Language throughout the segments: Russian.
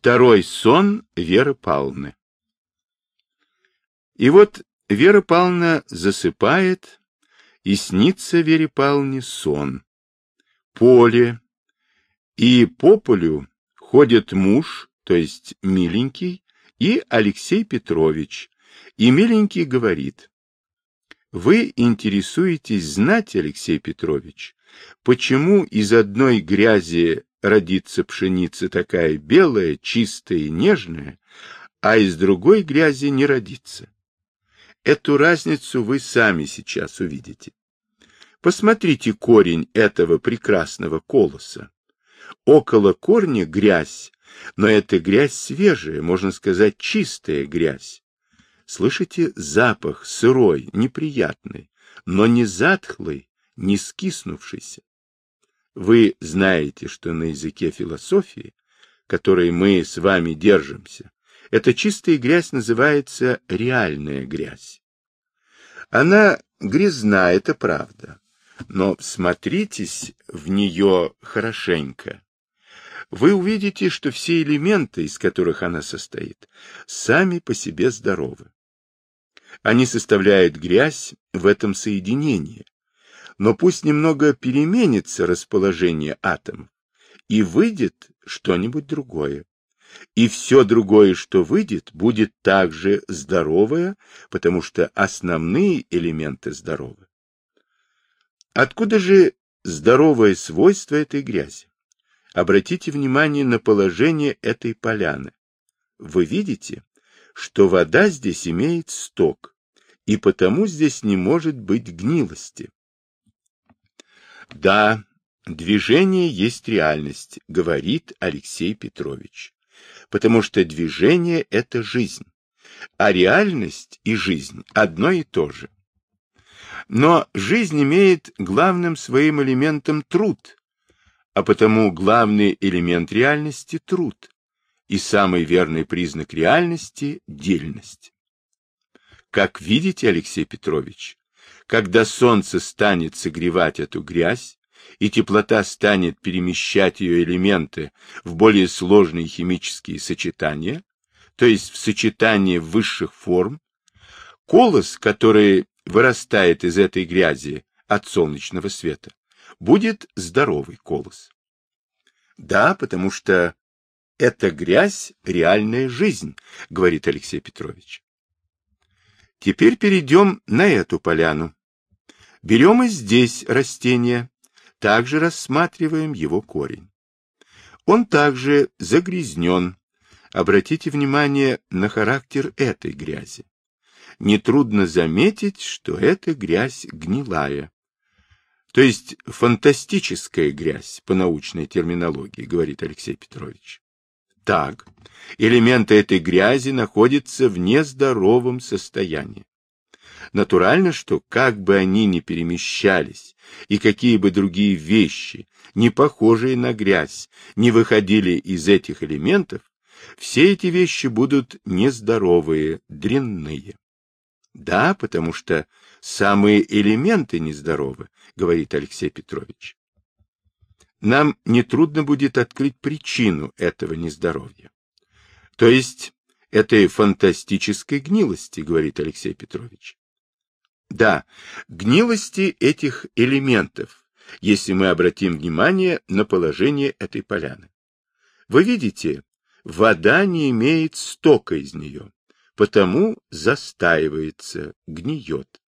Второй сон Веры Павловны. И вот Вера Павловна засыпает, и снится Вере Павловне сон. Поле, и по полю ходит муж, то есть миленький, и Алексей Петрович, и миленький говорит, «Вы интересуетесь знать, Алексей Петрович, почему из одной грязи родится пшеница такая белая, чистая и нежная, а из другой грязи не родится. Эту разницу вы сами сейчас увидите. Посмотрите корень этого прекрасного колоса. Около корня грязь, но эта грязь свежая, можно сказать, чистая грязь. Слышите запах сырой, неприятный, но не затхлый, не скиснувшийся. Вы знаете, что на языке философии, которой мы с вами держимся, эта чистая грязь называется реальная грязь. Она грязна, это правда, но смотритесь в нее хорошенько. Вы увидите, что все элементы, из которых она состоит, сами по себе здоровы. Они составляют грязь в этом соединении, но пусть немного переменится расположение атомов, и выйдет что-нибудь другое. И все другое, что выйдет, будет также здоровое, потому что основные элементы здоровы. Откуда же здоровое свойство этой грязи? Обратите внимание на положение этой поляны. Вы видите, что вода здесь имеет сток, и потому здесь не может быть гнилости. Да, движение есть реальность, говорит Алексей Петрович. Потому что движение – это жизнь, а реальность и жизнь – одно и то же. Но жизнь имеет главным своим элементом труд, а потому главный элемент реальности – труд, и самый верный признак реальности – дельность. Как видите, Алексей Петрович, когда солнце станет согревать эту грязь, и теплота станет перемещать ее элементы в более сложные химические сочетания, то есть в сочетание высших форм, колос, который вырастает из этой грязи от солнечного света, будет здоровый колос. Да, потому что эта грязь – реальная жизнь, говорит Алексей Петрович. Теперь перейдем на эту поляну. Берем и здесь растение, также рассматриваем его корень. Он также загрязнен. Обратите внимание на характер этой грязи. Нетрудно заметить, что эта грязь гнилая. То есть фантастическая грязь по научной терминологии, говорит Алексей Петрович. Так, элементы этой грязи находятся в нездоровом состоянии. Натурально, что как бы они ни перемещались, и какие бы другие вещи, не похожие на грязь, не выходили из этих элементов, все эти вещи будут нездоровые, дрянные. Да, потому что самые элементы нездоровы, говорит Алексей Петрович. Нам нетрудно будет открыть причину этого нездоровья. То есть этой фантастической гнилости, говорит Алексей Петрович. Да, гнилости этих элементов, если мы обратим внимание на положение этой поляны. Вы видите, вода не имеет стока из нее, потому застаивается, гниет.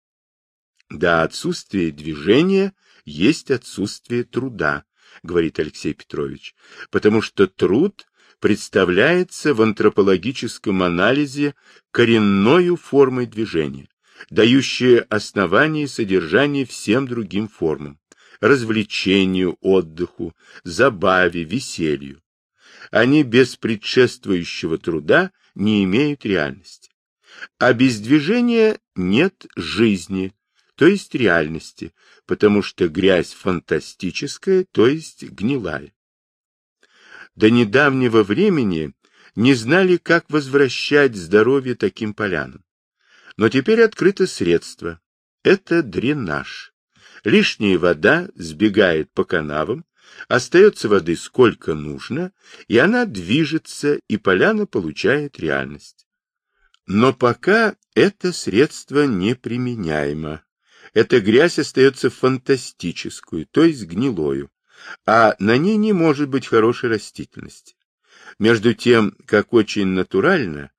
Да, отсутствие движения есть отсутствие труда, говорит Алексей Петрович, потому что труд представляется в антропологическом анализе коренною формой движения дающие основание и содержание всем другим формам – развлечению, отдыху, забаве, веселью. Они без предшествующего труда не имеют реальности. А без движения нет жизни, то есть реальности, потому что грязь фантастическая, то есть гнилая. До недавнего времени не знали, как возвращать здоровье таким полянам. Но теперь открыто средство. Это дренаж. Лишняя вода сбегает по канавам, остается воды сколько нужно, и она движется, и поляна получает реальность. Но пока это средство неприменяемо. Эта грязь остается фантастическую, то есть гнилою, а на ней не может быть хорошей растительности. Между тем, как очень натурально,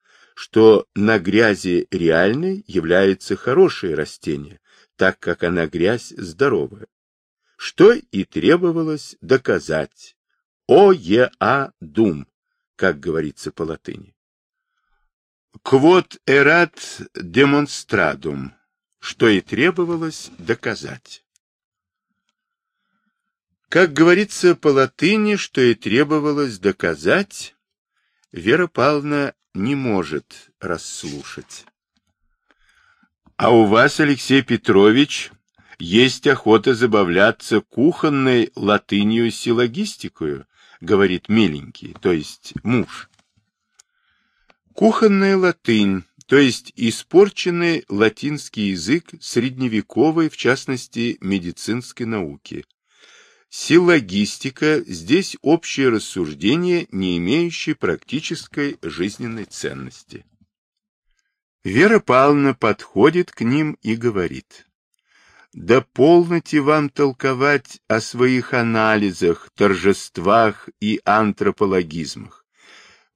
что на грязи реальной является хорошее растение, так как она грязь здоровая. Что и требовалось доказать. О еа дум, как говорится по латыни. Quod erat demonstradum, что и требовалось доказать. Как говорится по латыни, что и требовалось доказать, Вера Павловна не может расслушать. А у вас, Алексей Петрович, есть охота забавляться кухонной латынью силлогистикою, говорит миленький, то есть муж. Кухонная латынь, то есть испорченный латинский язык средневековой, в частности, медицинской науки. Силлогистика – здесь общее рассуждение, не имеющее практической жизненной ценности. Вера Павловна подходит к ним и говорит. «Да полноте вам толковать о своих анализах, торжествах и антропологизмах.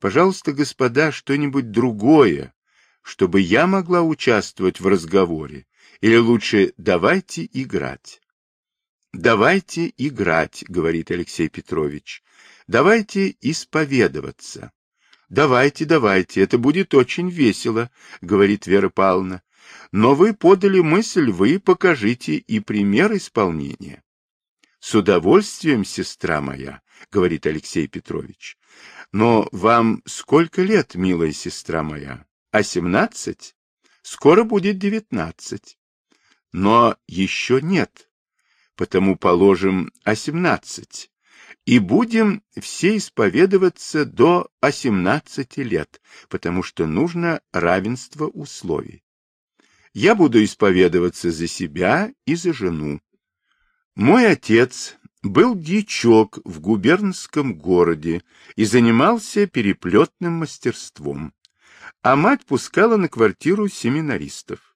Пожалуйста, господа, что-нибудь другое, чтобы я могла участвовать в разговоре, или лучше давайте играть. Давайте играть, говорит Алексей Петрович. Давайте исповедоваться. Давайте, давайте, это будет очень весело, говорит Вера Павловна. Но вы подали мысль, вы покажите и пример исполнения. С удовольствием, сестра моя, говорит Алексей Петрович. Но вам сколько лет, милая сестра моя? А семнадцать? Скоро будет девятнадцать. Но еще нет. Потому положим осемнадцать. И будем все исповедоваться до осемнадцати лет, потому что нужно равенство условий. Я буду исповедоваться за себя и за жену. Мой отец был дьячок в губернском городе и занимался переплетным мастерством, а мать пускала на квартиру семинаристов.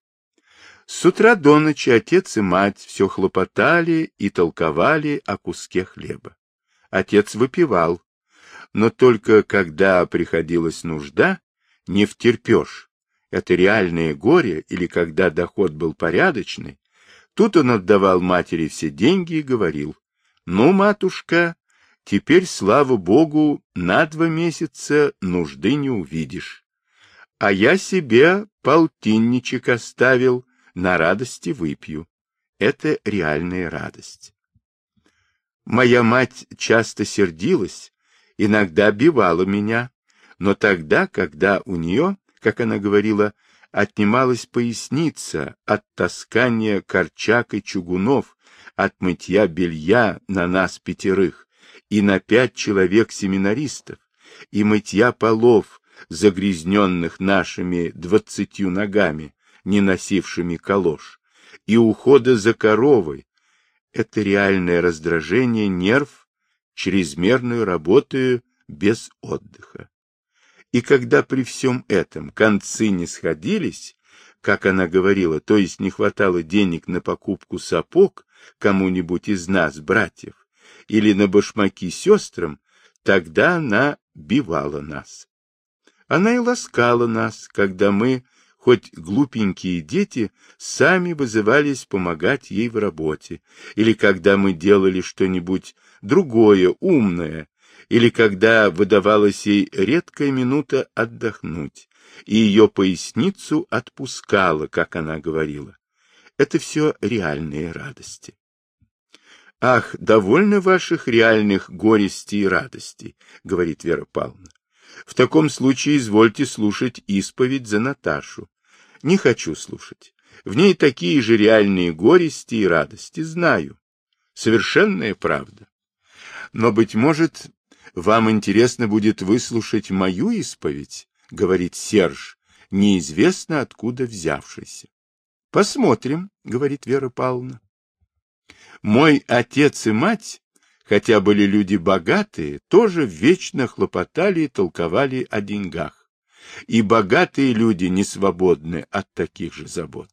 С утра до ночи отец и мать все хлопотали и толковали о куске хлеба. Отец выпивал, но только когда приходилась нужда, не втерпешь. Это реальное горе, или когда доход был порядочный, тут он отдавал матери все деньги и говорил, ну, матушка, теперь, слава богу, на два месяца нужды не увидишь. А я себе полтинничек оставил, на радости выпью. Это реальная радость. Моя мать часто сердилась, иногда бивала меня, но тогда, когда у нее, как она говорила, отнималась поясница от таскания корчак и чугунов, от мытья белья на нас пятерых и на пять человек-семинаристов, и мытья полов, загрязненных нашими двадцатью ногами, не носившими калош, и ухода за коровой. Это реальное раздражение нерв, чрезмерную работаю без отдыха. И когда при всем этом концы не сходились, как она говорила, то есть не хватало денег на покупку сапог, кому-нибудь из нас, братьев, или на башмаки сестрам, тогда она бивала нас. Она и ласкала нас, когда мы, хоть глупенькие дети, сами вызывались помогать ей в работе, или когда мы делали что-нибудь другое, умное, или когда выдавалась ей редкая минута отдохнуть, и ее поясницу отпускала, как она говорила. Это все реальные радости. Ах, довольно ваших реальных горестей и радостей, говорит Вера Павловна. В таком случае извольте слушать исповедь за Наташу. Не хочу слушать. В ней такие же реальные горести и радости, знаю. Совершенная правда. Но, быть может, вам интересно будет выслушать мою исповедь, говорит Серж, неизвестно откуда взявшийся. Посмотрим, говорит Вера Павловна. Мой отец и мать хотя были люди богатые, тоже вечно хлопотали и толковали о деньгах. И богатые люди не свободны от таких же забот.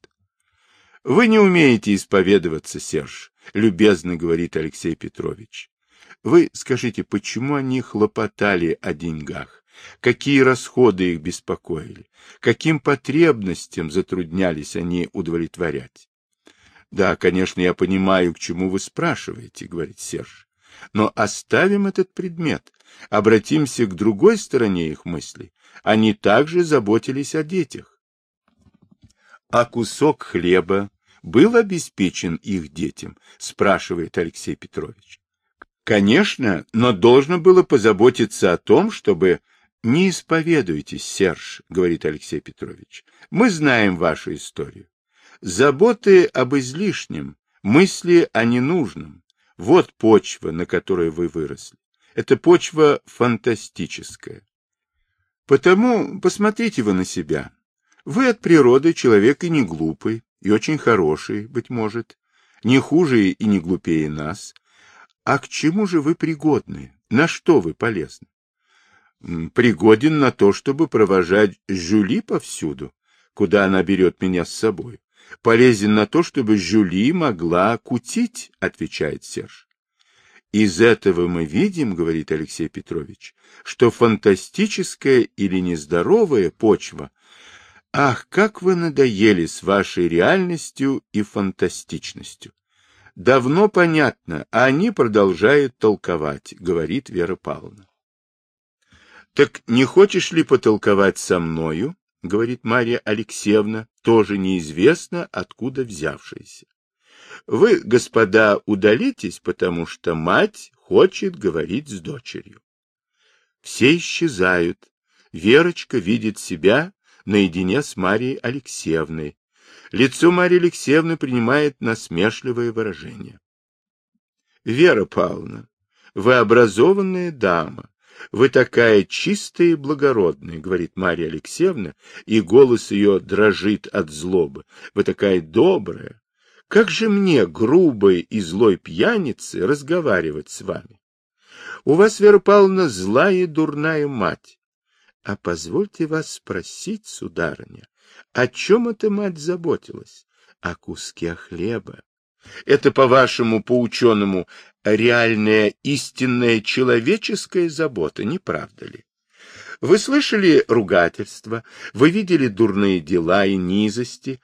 Вы не умеете исповедоваться, Серж, любезно говорит Алексей Петрович. Вы скажите, почему они хлопотали о деньгах? Какие расходы их беспокоили? Каким потребностям затруднялись они удовлетворять? Да, конечно, я понимаю, к чему вы спрашиваете, говорит Серж. Но оставим этот предмет, обратимся к другой стороне их мыслей. Они также заботились о детях. А кусок хлеба был обеспечен их детям, спрашивает Алексей Петрович. Конечно, но должно было позаботиться о том, чтобы не исповедуйтесь, Серж, говорит Алексей Петрович. Мы знаем вашу историю. Заботы об излишнем, мысли о ненужном. Вот почва, на которой вы выросли. Это почва фантастическая. Потому посмотрите вы на себя. Вы от природы человек и не глупый, и очень хороший, быть может, не хуже и не глупее нас. А к чему же вы пригодны? На что вы полезны? Пригоден на то, чтобы провожать Жюли повсюду, куда она берет меня с собой полезен на то, чтобы Жюли могла кутить, отвечает Серж. Из этого мы видим, говорит Алексей Петрович, что фантастическая или нездоровая почва Ах, как вы надоели с вашей реальностью и фантастичностью. Давно понятно, а они продолжают толковать, говорит Вера Павловна. Так не хочешь ли потолковать со мною? — говорит Марья Алексеевна, тоже неизвестно, откуда взявшаяся. Вы, господа, удалитесь, потому что мать хочет говорить с дочерью. Все исчезают. Верочка видит себя наедине с Марией Алексеевной. Лицо Марьи Алексеевны принимает насмешливое выражение. Вера Павловна, вы образованная дама, вы такая чистая и благородная, — говорит Марья Алексеевна, и голос ее дрожит от злобы. Вы такая добрая. Как же мне, грубой и злой пьянице, разговаривать с вами? У вас, Вера Павловна, злая и дурная мать. А позвольте вас спросить, сударыня, о чем эта мать заботилась? О куске хлеба. Это, по-вашему, по-ученому, реальная истинная человеческая забота, не правда ли? Вы слышали ругательства, вы видели дурные дела и низости,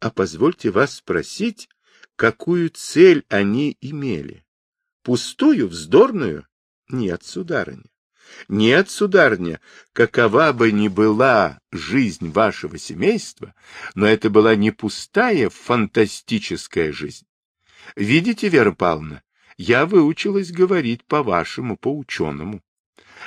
а позвольте вас спросить, какую цель они имели? Пустую, вздорную? Нет, сударыня. Нет, сударыня, какова бы ни была жизнь вашего семейства, но это была не пустая фантастическая жизнь. Видите, Вера Павловна, я выучилась говорить по-вашему, по-ученому.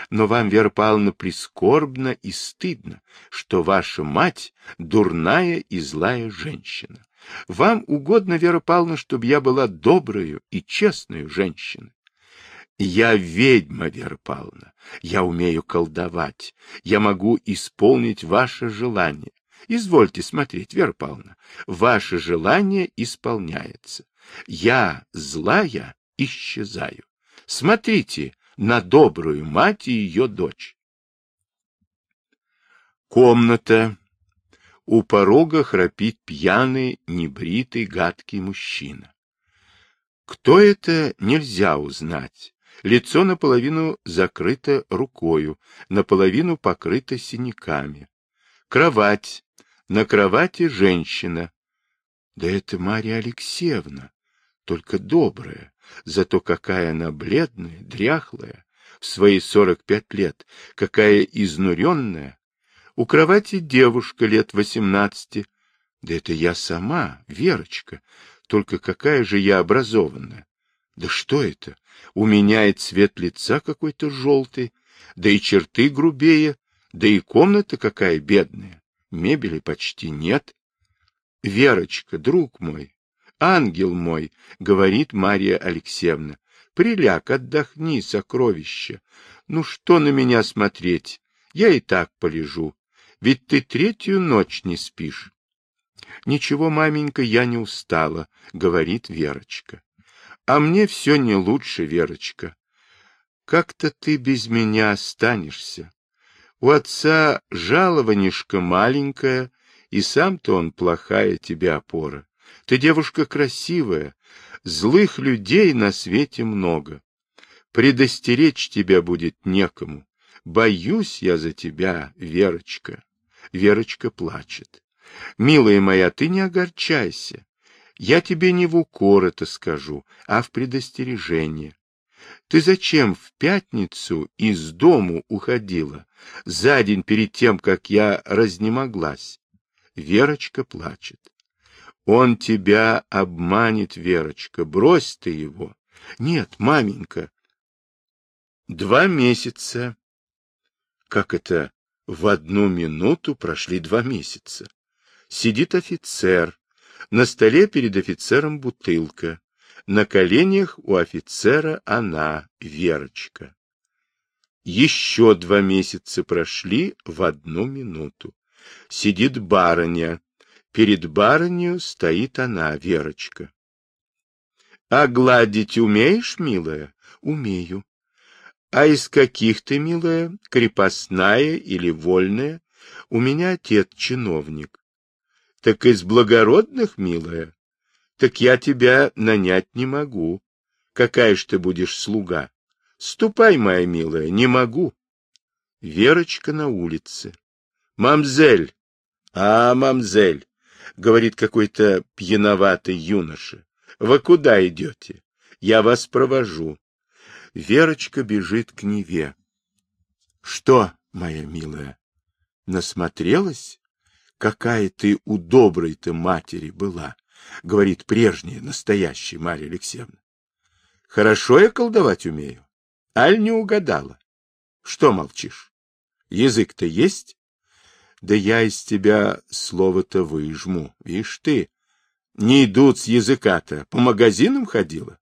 Но вам, Вера Павловна, прискорбно и стыдно, что ваша мать дурная и злая женщина. Вам угодно, Вера Павловна, чтобы я была доброю и честной женщиной. Я ведьма, Вера Павловна, я умею колдовать, я могу исполнить ваше желание. Извольте смотреть, Вера Павловна, ваше желание исполняется. Я, злая, исчезаю. Смотрите на добрую мать и ее дочь. Комната. У порога храпит пьяный, небритый, гадкий мужчина. Кто это, нельзя узнать. Лицо наполовину закрыто рукою, наполовину покрыто синяками. Кровать. На кровати женщина. Да это Марья Алексеевна только добрая, зато какая она бледная, дряхлая, в свои сорок пять лет, какая изнуренная. У кровати девушка лет восемнадцати. Да это я сама, Верочка, только какая же я образованная. Да что это? У меня и цвет лица какой-то желтый, да и черты грубее, да и комната какая бедная. Мебели почти нет. Верочка, друг мой, Ангел мой, — говорит Мария Алексеевна, — приляг, отдохни, сокровище. Ну что на меня смотреть? Я и так полежу. Ведь ты третью ночь не спишь. Ничего, маменька, я не устала, — говорит Верочка. А мне все не лучше, Верочка. Как-то ты без меня останешься. У отца жалованишка маленькая, и сам-то он плохая тебе опора. Ты девушка красивая, злых людей на свете много. Предостеречь тебя будет некому. Боюсь я за тебя, Верочка. Верочка плачет. Милая моя, ты не огорчайся. Я тебе не в укор это скажу, а в предостережение. Ты зачем в пятницу из дому уходила, за день перед тем, как я разнемоглась? Верочка плачет. Он тебя обманет, Верочка, брось ты его. Нет, маменька. Два месяца. Как это в одну минуту прошли два месяца? Сидит офицер. На столе перед офицером бутылка. На коленях у офицера она, Верочка. Еще два месяца прошли в одну минуту. Сидит барыня. Перед барынью стоит она, Верочка. — А гладить умеешь, милая? — Умею. — А из каких ты, милая, крепостная или вольная? У меня отец чиновник. — Так из благородных, милая? Так я тебя нанять не могу. Какая ж ты будешь слуга? Ступай, моя милая, не могу. Верочка на улице. Мамзель! А, мамзель! Говорит какой-то пьяноватый юноша. Вы куда идете? Я вас провожу. Верочка бежит к Неве. Что, моя милая, насмотрелась? Какая ты у доброй-то матери была? — говорит прежняя, настоящая Марья Алексеевна. — Хорошо я колдовать умею. Аль не угадала. Что молчишь? Язык-то есть? Да я из тебя слово-то выжму. Ишь ты, не идут с языка-то. По магазинам ходила?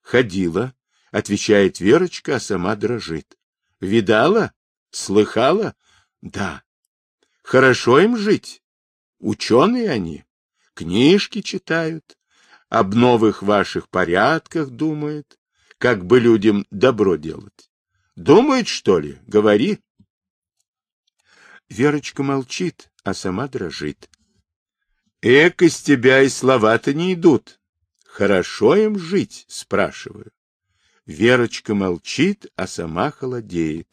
Ходила, отвечает Верочка, а сама дрожит. Видала? Слыхала? Да. Хорошо им жить. Ученые они книжки читают, об новых ваших порядках думают, как бы людям добро делать. Думает, что ли? Говори. Верочка молчит, а сама дрожит. Эк, из тебя и слова-то не идут. Хорошо им жить, спрашиваю. Верочка молчит, а сама холодеет.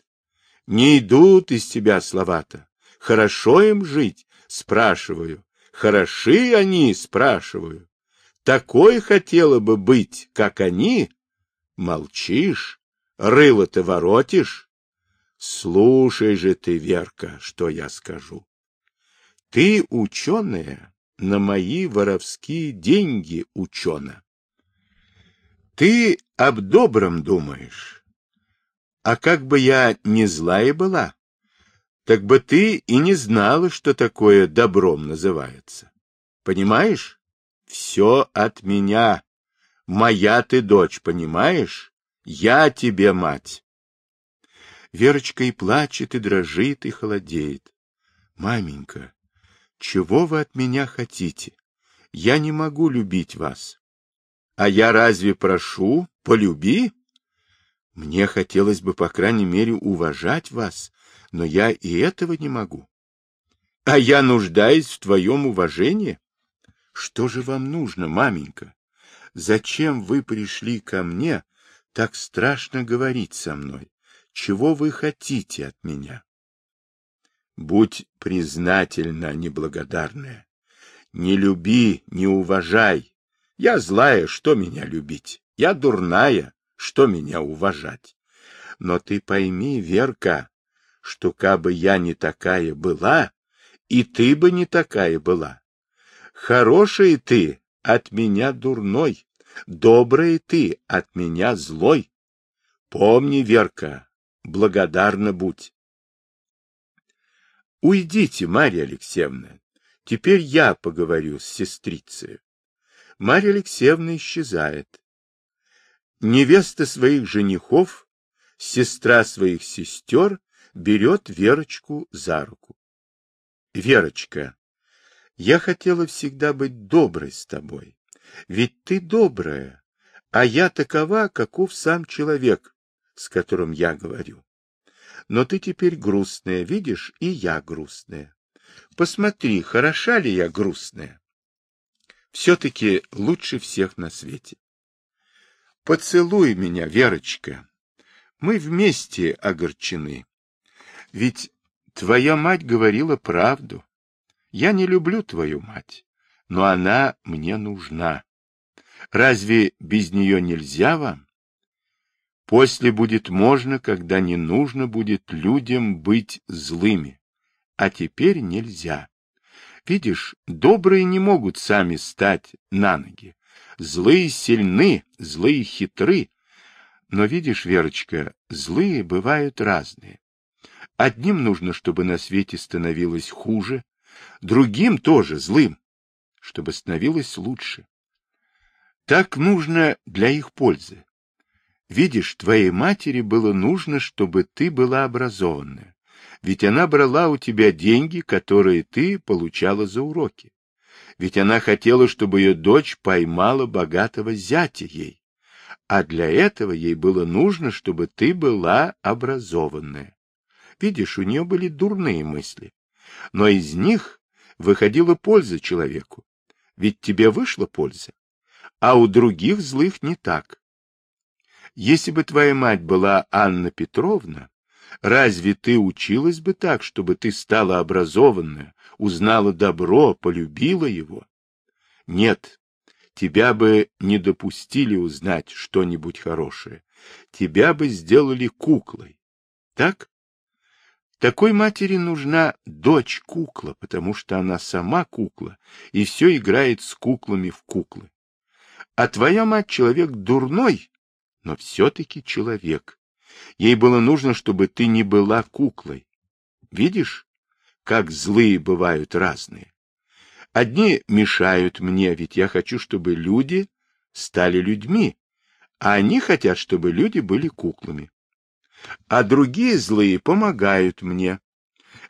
Не идут из тебя слова-то. Хорошо им жить, спрашиваю. Хороши они, спрашиваю. Такой хотела бы быть, как они. Молчишь, рыло-то воротишь. Слушай же ты, Верка, что я скажу. Ты, ученая, на мои воровские деньги учена. Ты об добром думаешь. А как бы я не злая была, так бы ты и не знала, что такое добром называется. Понимаешь? Все от меня. Моя ты дочь, понимаешь? Я тебе мать. Верочка и плачет, и дрожит, и холодеет. Маменька, чего вы от меня хотите? Я не могу любить вас. А я разве прошу, полюби? Мне хотелось бы, по крайней мере, уважать вас, но я и этого не могу. А я нуждаюсь в твоем уважении? Что же вам нужно, маменька? Зачем вы пришли ко мне так страшно говорить со мной? Чего вы хотите от меня? Будь признательна, неблагодарная. Не люби, не уважай. Я злая, что меня любить? Я дурная, что меня уважать? Но ты пойми, Верка, что кабы я не такая была, и ты бы не такая была. Хорошая ты от меня дурной, добрая ты от меня злой. Помни, Верка, благодарна будь. Уйдите, Марья Алексеевна, теперь я поговорю с сестрицей. Марья Алексеевна исчезает. Невеста своих женихов, сестра своих сестер берет Верочку за руку. Верочка, я хотела всегда быть доброй с тобой, ведь ты добрая, А я такова, каков сам человек, с которым я говорю. Но ты теперь грустная, видишь, и я грустная. Посмотри, хороша ли я грустная? Все-таки лучше всех на свете. Поцелуй меня, Верочка. Мы вместе огорчены. Ведь твоя мать говорила правду. Я не люблю твою мать, но она мне нужна. Разве без нее нельзя вам? После будет можно, когда не нужно будет людям быть злыми. А теперь нельзя. Видишь, добрые не могут сами стать на ноги. Злые сильны, злые хитры. Но видишь, Верочка, злые бывают разные. Одним нужно, чтобы на свете становилось хуже, другим тоже злым, чтобы становилось лучше. Так нужно для их пользы. Видишь, твоей матери было нужно, чтобы ты была образованная, ведь она брала у тебя деньги, которые ты получала за уроки. Ведь она хотела, чтобы ее дочь поймала богатого зятя ей. А для этого ей было нужно, чтобы ты была образованная. Видишь, у нее были дурные мысли. Но из них выходила польза человеку. Ведь тебе вышла польза а у других злых не так. Если бы твоя мать была Анна Петровна, разве ты училась бы так, чтобы ты стала образованная, узнала добро, полюбила его? Нет, тебя бы не допустили узнать что-нибудь хорошее. Тебя бы сделали куклой. Так? Такой матери нужна дочь-кукла, потому что она сама кукла и все играет с куклами в куклы. А твоя мать человек дурной, но все-таки человек. Ей было нужно, чтобы ты не была куклой. Видишь, как злые бывают разные. Одни мешают мне, ведь я хочу, чтобы люди стали людьми, а они хотят, чтобы люди были куклами. А другие злые помогают мне.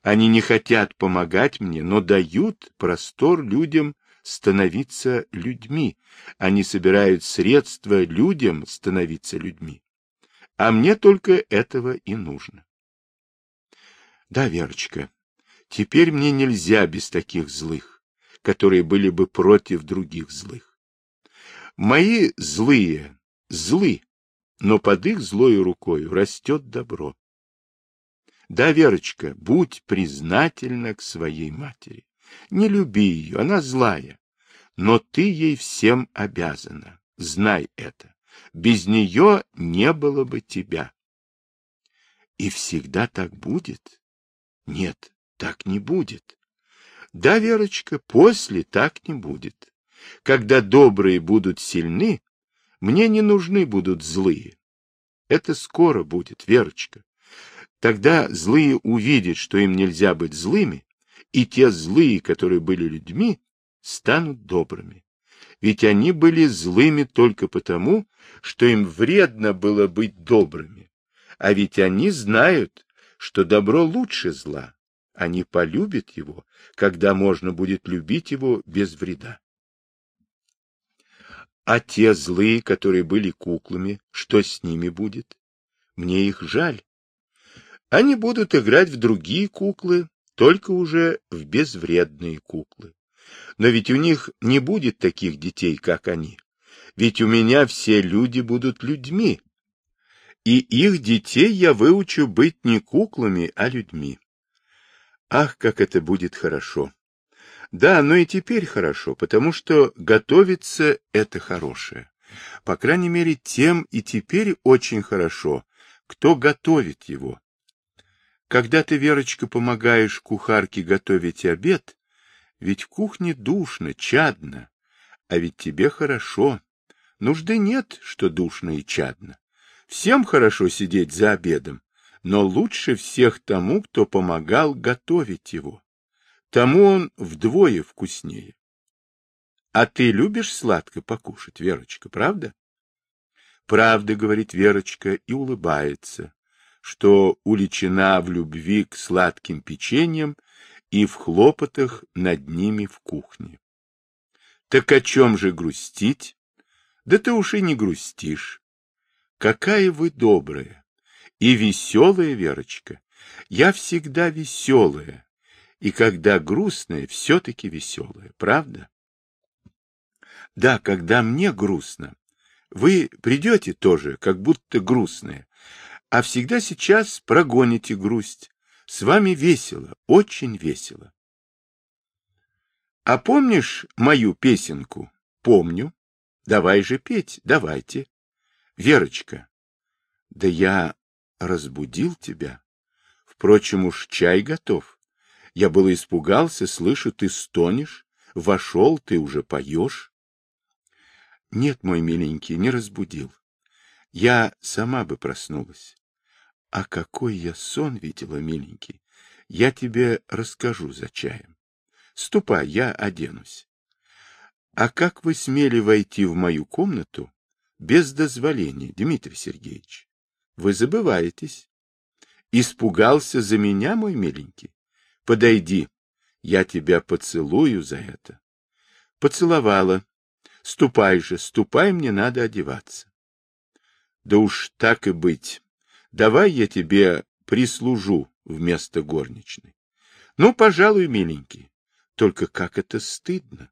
Они не хотят помогать мне, но дают простор людям становиться людьми. Они собирают средства людям становиться людьми. А мне только этого и нужно. Да, Верочка, теперь мне нельзя без таких злых, которые были бы против других злых. Мои злые злы, но под их злой рукой растет добро. Да, Верочка, будь признательна к своей матери. Не люби ее, она злая. Но ты ей всем обязана. Знай это. Без нее не было бы тебя. И всегда так будет? Нет, так не будет. Да, Верочка, после так не будет. Когда добрые будут сильны, мне не нужны будут злые. Это скоро будет, Верочка. Тогда злые увидят, что им нельзя быть злыми, и те злые, которые были людьми, станут добрыми. Ведь они были злыми только потому, что им вредно было быть добрыми. А ведь они знают, что добро лучше зла. Они полюбят его, когда можно будет любить его без вреда. А те злые, которые были куклами, что с ними будет? Мне их жаль. Они будут играть в другие куклы, только уже в безвредные куклы. Но ведь у них не будет таких детей, как они. Ведь у меня все люди будут людьми. И их детей я выучу быть не куклами, а людьми. Ах, как это будет хорошо! Да, но и теперь хорошо, потому что готовиться — это хорошее. По крайней мере, тем и теперь очень хорошо, кто готовит его. Когда ты, Верочка, помогаешь кухарке готовить обед, ведь в кухне душно, чадно, а ведь тебе хорошо. Нужды нет, что душно и чадно. Всем хорошо сидеть за обедом, но лучше всех тому, кто помогал готовить его. Тому он вдвое вкуснее. А ты любишь сладко покушать, Верочка, правда? Правда, говорит Верочка и улыбается что уличена в любви к сладким печеньям и в хлопотах над ними в кухне. Так о чем же грустить? Да ты уж и не грустишь. Какая вы добрая и веселая, Верочка. Я всегда веселая, и когда грустная, все-таки веселая, правда? Да, когда мне грустно, вы придете тоже, как будто грустная, а всегда сейчас прогоните грусть. С вами весело, очень весело. А помнишь мою песенку? Помню. Давай же петь, давайте. Верочка. Да я разбудил тебя. Впрочем, уж чай готов. Я было испугался, слышу, ты стонешь. Вошел, ты уже поешь. Нет, мой миленький, не разбудил. Я сама бы проснулась. А какой я сон видела, миленький. Я тебе расскажу за чаем. Ступай, я оденусь. А как вы смели войти в мою комнату без дозволения, Дмитрий Сергеевич? Вы забываетесь. Испугался за меня, мой миленький? Подойди, я тебя поцелую за это. Поцеловала. Ступай же, ступай, мне надо одеваться. Да уж так и быть. Давай я тебе прислужу вместо горничной. Ну, пожалуй, миленький. Только как это стыдно.